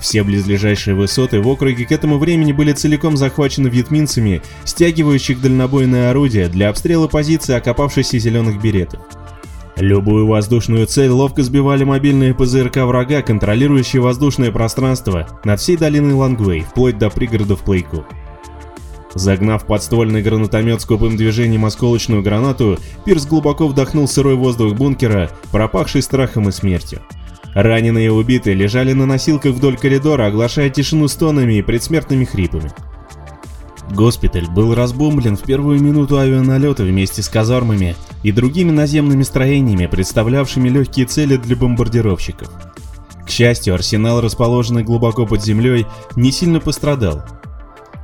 Все близлежащие высоты в округе к этому времени были целиком захвачены вьетминцами, стягивающих дальнобойное орудие для обстрела позиций окопавшихся зеленых беретов. Любую воздушную цель ловко сбивали мобильные ПЗРК врага, контролирующие воздушное пространство над всей долиной Лангвей, вплоть до пригородов Плейку. Загнав подствольный гранатомет скупым движением осколочную гранату, Пирс глубоко вдохнул сырой воздух бункера, пропахший страхом и смертью. Раненые и убитые лежали на носилках вдоль коридора, оглашая тишину стонами и предсмертными хрипами. Госпиталь был разбомблен в первую минуту авианалета вместе с казармами и другими наземными строениями, представлявшими легкие цели для бомбардировщиков. К счастью, арсенал, расположенный глубоко под землей, не сильно пострадал.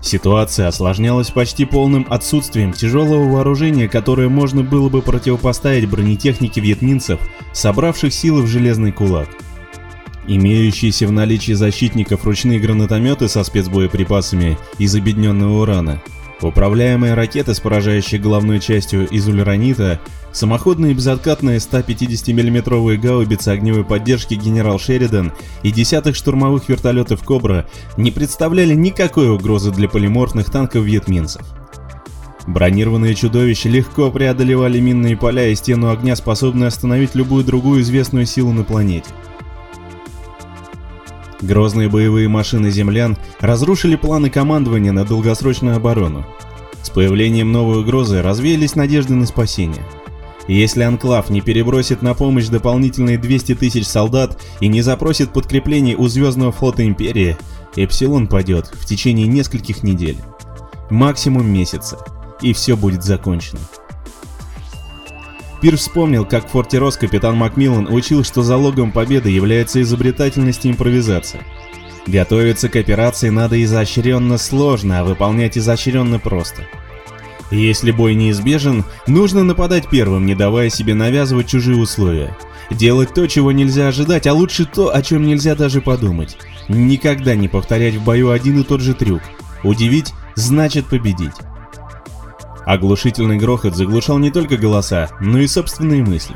Ситуация осложнялась почти полным отсутствием тяжелого вооружения, которое можно было бы противопоставить бронетехнике вьетминцев, собравших силы в железный кулак. Имеющиеся в наличии защитников ручные гранатометы со спецбоеприпасами из обедненного урана, управляемые ракеты с поражающей головной частью из ульранита, самоходные безоткатные 150 миллиметровые гаубицы огневой поддержки генерал Шеридан и десяток штурмовых вертолетов «Кобра» не представляли никакой угрозы для полиморфных танков вьетминцев. Бронированные чудовища легко преодолевали минные поля и стену огня, способные остановить любую другую известную силу на планете. Грозные боевые машины землян разрушили планы командования на долгосрочную оборону. С появлением новой угрозы развеялись надежды на спасение. Если Анклав не перебросит на помощь дополнительные 200 тысяч солдат и не запросит подкреплений у Звездного флота Империи, Эпсилон падет в течение нескольких недель. Максимум месяца. И все будет закончено. Пир вспомнил, как в форте Рос капитан Макмиллан учил, что залогом победы является изобретательность и импровизация. Готовиться к операции надо изощренно сложно, а выполнять изощренно просто. Если бой неизбежен, нужно нападать первым, не давая себе навязывать чужие условия. Делать то, чего нельзя ожидать, а лучше то, о чем нельзя даже подумать. Никогда не повторять в бою один и тот же трюк. Удивить значит победить. Оглушительный грохот заглушал не только голоса, но и собственные мысли.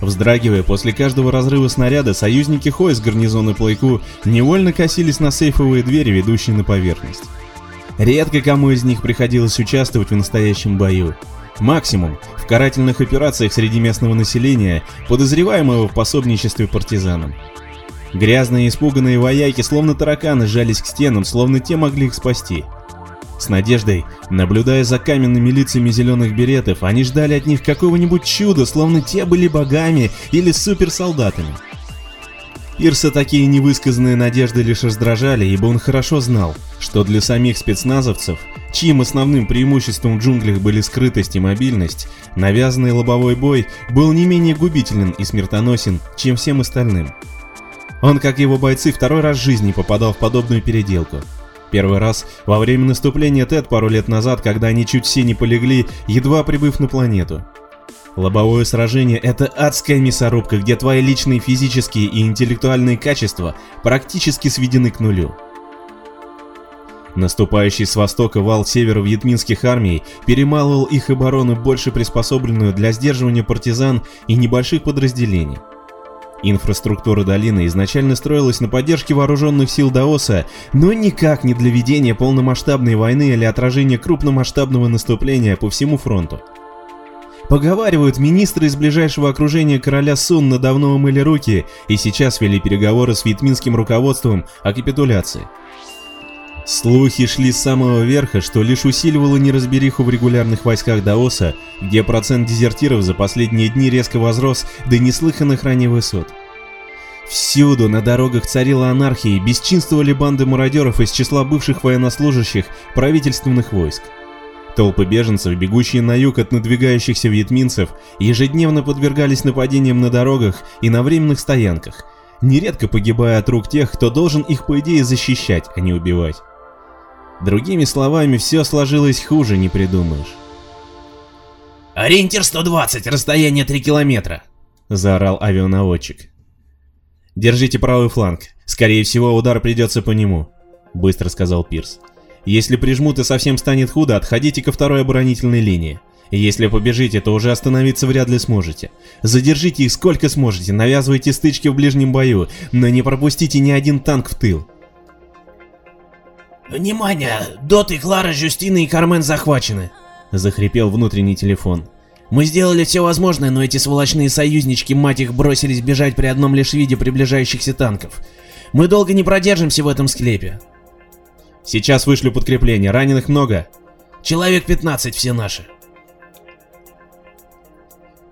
Вздрагивая после каждого разрыва снаряда, союзники Хо из гарнизона Плейку невольно косились на сейфовые двери, ведущие на поверхность. Редко кому из них приходилось участвовать в настоящем бою. Максимум в карательных операциях среди местного населения, подозреваемого в пособничестве партизанам. Грязные и испуганные вояки, словно тараканы, сжались к стенам, словно те могли их спасти. С надеждой, наблюдая за каменными лицами зеленых беретов, они ждали от них какого-нибудь чуда, словно те были богами или суперсолдатами. Ирса такие невысказанные надежды лишь раздражали, ибо он хорошо знал, что для самих спецназовцев, чьим основным преимуществом в джунглях были скрытость и мобильность, навязанный лобовой бой был не менее губителен и смертоносен, чем всем остальным. Он, как его бойцы, второй раз в жизни попадал в подобную переделку – Первый раз во время наступления Тед пару лет назад, когда они чуть все не полегли, едва прибыв на планету. Лобовое сражение — это адская мясорубка, где твои личные физические и интеллектуальные качества практически сведены к нулю. Наступающий с востока вал севера вьетминских армий перемалывал их оборону, больше приспособленную для сдерживания партизан и небольших подразделений. Инфраструктура долины изначально строилась на поддержке вооруженных сил Даоса, но никак не для ведения полномасштабной войны или отражения крупномасштабного наступления по всему фронту. Поговаривают, министры из ближайшего окружения короля Сунна давно умыли руки и сейчас вели переговоры с вьетминским руководством о капитуляции. Слухи шли с самого верха, что лишь усиливало неразбериху в регулярных войсках Даоса, где процент дезертиров за последние дни резко возрос до неслыханных ранее высот. Всюду на дорогах царила анархия и бесчинствовали банды мародеров из числа бывших военнослужащих правительственных войск. Толпы беженцев, бегущие на юг от надвигающихся вьетминцев, ежедневно подвергались нападениям на дорогах и на временных стоянках, нередко погибая от рук тех, кто должен их по идее защищать, а не убивать. Другими словами, все сложилось хуже, не придумаешь. «Ориентир 120, расстояние 3 километра!» — заорал авианаводчик. «Держите правый фланг. Скорее всего, удар придется по нему», — быстро сказал Пирс. «Если прижмут и совсем станет худо, отходите ко второй оборонительной линии. Если побежите, то уже остановиться вряд ли сможете. Задержите их сколько сможете, навязывайте стычки в ближнем бою, но не пропустите ни один танк в тыл. Внимание! Дот и Клара, Жюстина и Кармен захвачены. Захрипел внутренний телефон. Мы сделали все возможное, но эти сволочные союзнички, мать их, бросились бежать при одном лишь виде приближающихся танков. Мы долго не продержимся в этом склепе. Сейчас вышлю подкрепление, раненых много. Человек 15 все наши.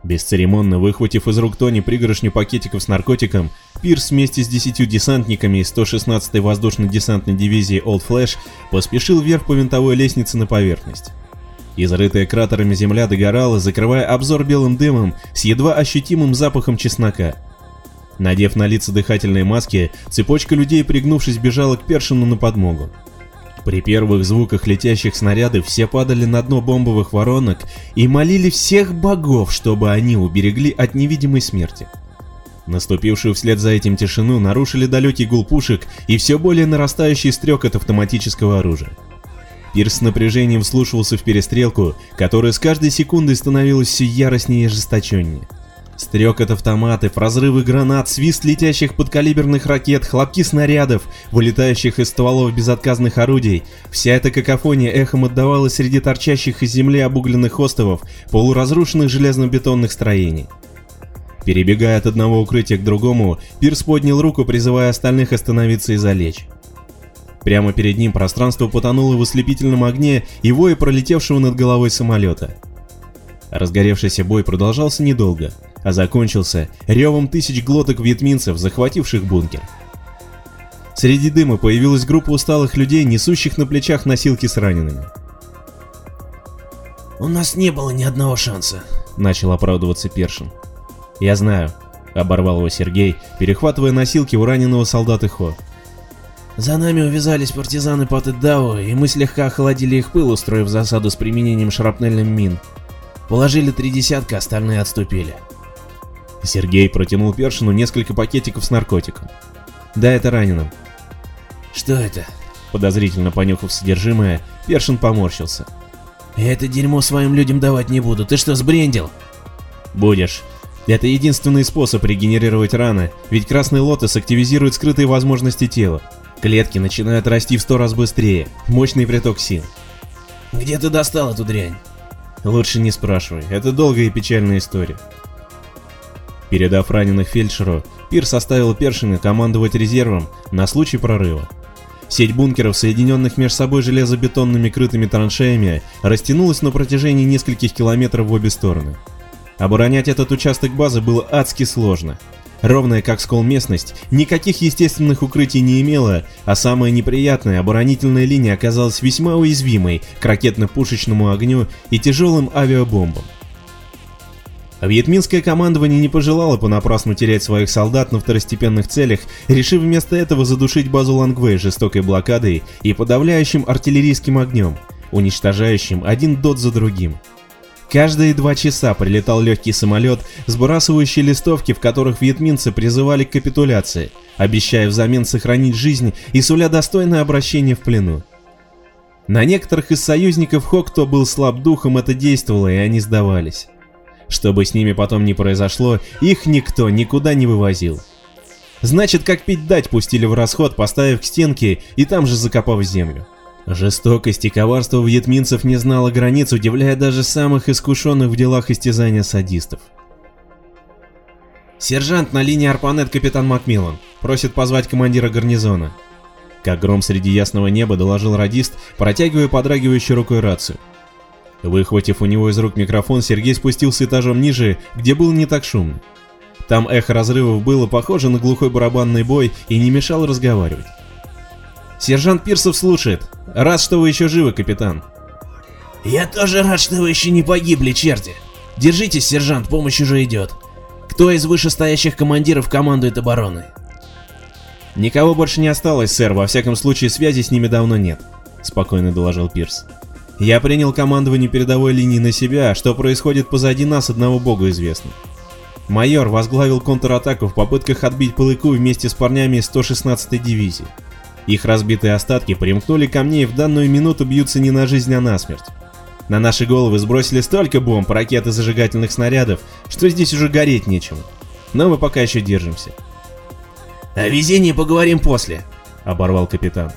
Бесцеремонно выхватив из рук Тони пригоршню пакетиков с наркотиком, Пирс вместе с десятью десантниками из 116-й воздушно-десантной дивизии Old Flash поспешил вверх по винтовой лестнице на поверхность. Изрытая кратерами земля догорала, закрывая обзор белым дымом с едва ощутимым запахом чеснока. Надев на лица дыхательные маски, цепочка людей, пригнувшись, бежала к Першину на подмогу. При первых звуках летящих снарядов все падали на дно бомбовых воронок и молили всех богов, чтобы они уберегли от невидимой смерти. Наступившую вслед за этим тишину нарушили далекий гул пушек и все более нарастающий стрек от автоматического оружия. Пирс с напряжением вслушивался в перестрелку, которая с каждой секундой становилась все яростнее и ожесточеннее. Стрекот автоматов, разрывы гранат, свист летящих подкалиберных ракет, хлопки снарядов, вылетающих из стволов безотказных орудий. Вся эта какофония эхом отдавалась среди торчащих из земли обугленных островов, полуразрушенных железно-бетонных строений. Перебегая от одного укрытия к другому, Пирс поднял руку, призывая остальных остановиться и залечь. Прямо перед ним пространство потонуло в ослепительном огне и вое пролетевшего над головой самолета. Разгоревшийся бой продолжался недолго а закончился ревом тысяч глоток вьетминцев, захвативших бункер. Среди дыма появилась группа усталых людей, несущих на плечах носилки с ранеными. «У нас не было ни одного шанса», — начал оправдываться Першин. «Я знаю», — оборвал его Сергей, перехватывая носилки у раненого солдата Хо. «За нами увязались партизаны Патыдау, и мы слегка охладили их пыл, устроив засаду с применением шрапнельных мин. Положили три десятка, остальные отступили. Сергей протянул Першину несколько пакетиков с наркотиком. «Да, это раненым». «Что это?» Подозрительно понюхав содержимое, Першин поморщился. «Я это дерьмо своим людям давать не буду. Ты что, сбрендил?» «Будешь. Это единственный способ регенерировать раны, ведь Красный Лотос активизирует скрытые возможности тела. Клетки начинают расти в сто раз быстрее. Мощный приток сил». «Где ты достал эту дрянь?» «Лучше не спрашивай. Это долгая и печальная история. Передав раненых фельдшеру, Пирс оставил Першина командовать резервом на случай прорыва. Сеть бункеров, соединенных между собой железобетонными крытыми траншеями, растянулась на протяжении нескольких километров в обе стороны. Оборонять этот участок базы было адски сложно. Ровная как скол местность, никаких естественных укрытий не имела, а самая неприятная оборонительная линия оказалась весьма уязвимой к ракетно-пушечному огню и тяжелым авиабомбам. Вьетминское командование не пожелало понапрасну терять своих солдат на второстепенных целях, решив вместо этого задушить базу Лангвей жестокой блокадой и подавляющим артиллерийским огнем, уничтожающим один дот за другим. Каждые два часа прилетал легкий самолет, сбрасывающий листовки, в которых вьетминцы призывали к капитуляции, обещая взамен сохранить жизнь и суля достойное обращение в плену. На некоторых из союзников Хокто был слаб духом, это действовало, и они сдавались. Что бы с ними потом ни произошло, их никто никуда не вывозил. Значит, как пить дать пустили в расход, поставив к стенке и там же закопав землю. Жестокость и коварство вьетминцев не знало границ, удивляя даже самых искушенных в делах истязания садистов. «Сержант на линии Арпанет капитан Макмиллан. Просит позвать командира гарнизона». Как гром среди ясного неба доложил радист, протягивая подрагивающей рукой рацию. Выхватив у него из рук микрофон, Сергей спустился этажом ниже, где было не так шумно. Там эхо разрывов было похоже на глухой барабанный бой и не мешало разговаривать. «Сержант Пирсов слушает. Рад, что вы еще живы, капитан». «Я тоже рад, что вы еще не погибли, черти. Держитесь, сержант, помощь уже идет. Кто из вышестоящих командиров командует обороной?» «Никого больше не осталось, сэр, во всяком случае связи с ними давно нет», — спокойно доложил Пирс. Я принял командование передовой линии на себя, что происходит позади нас одного богу известно. Майор возглавил контратаку в попытках отбить Пылыку вместе с парнями из 116-й дивизии. Их разбитые остатки примкнули ко мне и в данную минуту бьются не на жизнь, а на смерть. На наши головы сбросили столько бомб, ракет и зажигательных снарядов, что здесь уже гореть нечему. Но мы пока еще держимся. «О везении поговорим после», — оборвал капитан.